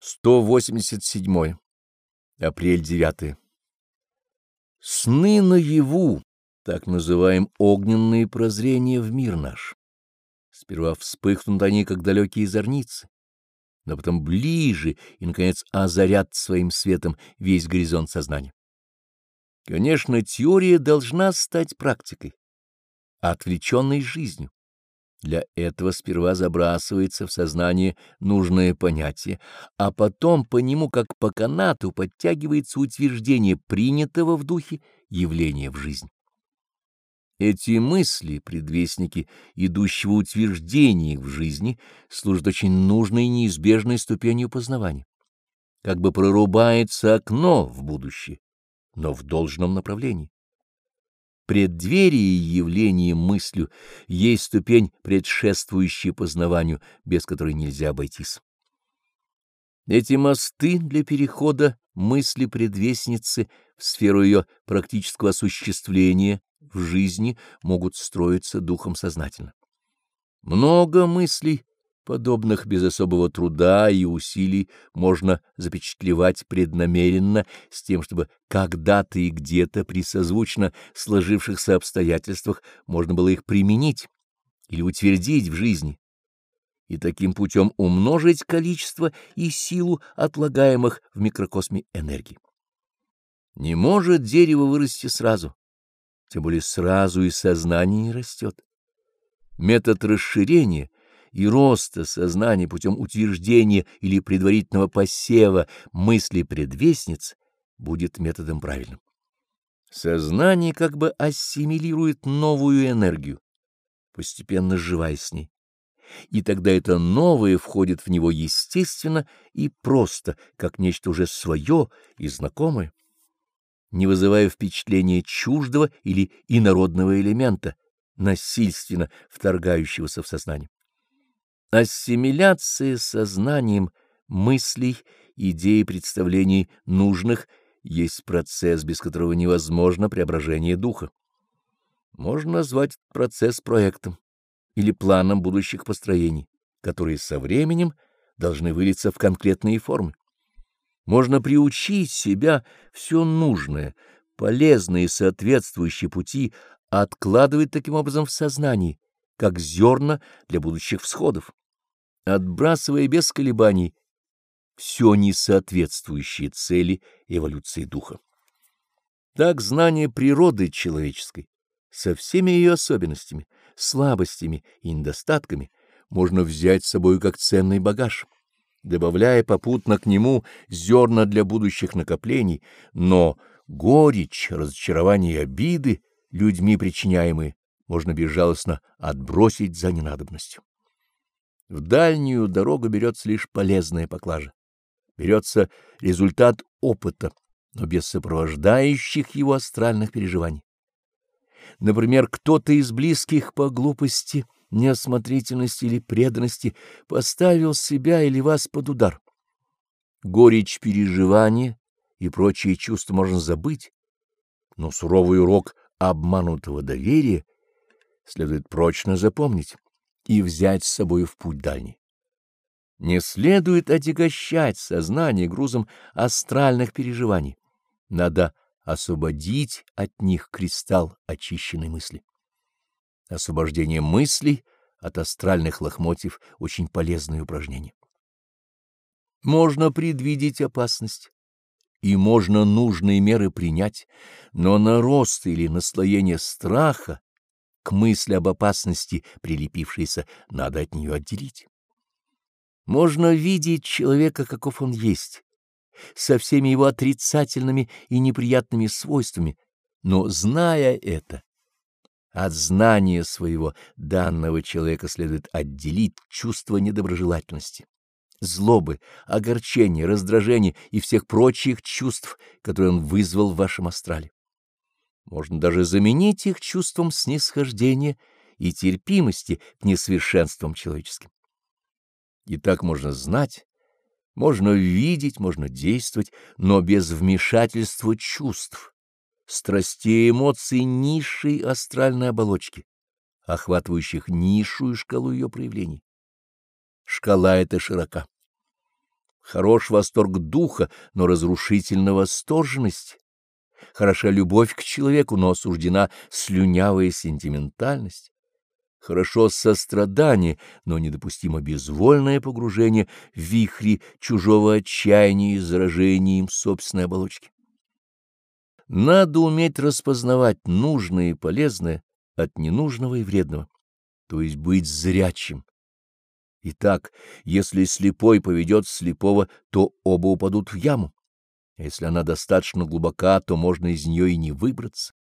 187. Апрель 9. Сны наяву, так называем огненные прозрения в мир наш. Сперва вспыхнут они, как далекие зорницы, но потом ближе и, наконец, озарят своим светом весь горизонт сознания. Конечно, теория должна стать практикой, отвлеченной жизнью. Для этого сперва забрасывается в сознание нужное понятие, а потом по нему, как по канату, подтягивается утверждение принятого в духе явления в жизнь. Эти мысли, предвестники идущего утверждения в жизни, служат очень нужной и неизбежной ступенью познавания. Как бы прорубается окно в будущее, но в должном направлении преддверие явления мыслью есть ступень, предшествующая познаванию, без которой нельзя обойтись. Эти мосты для перехода мысли предвестницы в сферу ее практического осуществления в жизни могут строиться духом сознательно. Много мыслей подобных без особого труда и усилий можно запечатлевать преднамеренно с тем, чтобы когда-то и где-то при созвучно сложившихся обстоятельствах можно было их применить или утвердить в жизни, и таким путем умножить количество и силу отлагаемых в микрокосме энергий. Не может дерево вырасти сразу, тем более сразу и сознание не растет. Метод расширения — и роста сознания путем утверждения или предварительного посева мысли предвестниц будет методом правильным. Сознание как бы ассимилирует новую энергию, постепенно сживаясь с ней. И тогда это новое входит в него естественно и просто, как нечто уже свое и знакомое, не вызывая впечатления чуждого или инородного элемента, насильственно вторгающегося в сознание. Ассимиляция сознанием мыслей, идей, представлений нужных есть процесс, без которого невозможно преображение духа. Можно назвать процесс проектом или планом будущих построений, которые со временем должны вылиться в конкретные формы. Можно приучить себя все нужное, полезные и соответствующие пути откладывать таким образом в сознании, как зерна для будущих всходов отбрасывая без колебаний все несоответствующие цели эволюции духа. Так знание природы человеческой со всеми ее особенностями, слабостями и недостатками можно взять с собой как ценный багаж, добавляя попутно к нему зерна для будущих накоплений, но горечь, разочарование и обиды, людьми причиняемые, можно безжалостно отбросить за ненадобностью. В дальнюю дорогу берется лишь полезная поклажа. Берется результат опыта, но без сопровождающих его астральных переживаний. Например, кто-то из близких по глупости, неосмотрительности или преданности поставил себя или вас под удар. Горечь переживания и прочие чувства можно забыть, но суровый урок обманутого доверия следует прочно запомнить и взять с собой в путь дальний. Не следует отягощать сознание грузом астральных переживаний. Надо освободить от них кристалл очищенной мысли. Освобождение мыслей от астральных лохмотьев — очень полезное упражнение. Можно предвидеть опасность, и можно нужные меры принять, но на рост или наслоение страха к мысли об опасности прилепившейся, надо от нее отделить. Можно видеть человека, каков он есть, со всеми его отрицательными и неприятными свойствами, но, зная это, от знания своего данного человека следует отделить чувство недоброжелательности, злобы, огорчения, раздражения и всех прочих чувств, которые он вызвал в вашем астрале. Можно даже заменить их чувством снисхождения и терпимости к несовершенствам человеческим. И так можно знать, можно видеть, можно действовать, но без вмешательства чувств, страстей эмоций низшей астральной оболочки, охватывающих низшую шкалу ее проявлений. Шкала эта широка. Хорош восторг духа, но разрушительна восторженность. Хороша любовь к человеку, но осуждена слюнявая сентиментальность. Хорошо сострадание, но недопустимо безвольное погружение в вихри чужого отчаяния и заражения им собственной оболочки. Надо уметь распознавать нужное и полезное от ненужного и вредного, то есть быть зрячим. Итак, если слепой поведет слепого, то оба упадут в яму. Если она достаточно глубока, то можно из нее и не выбраться.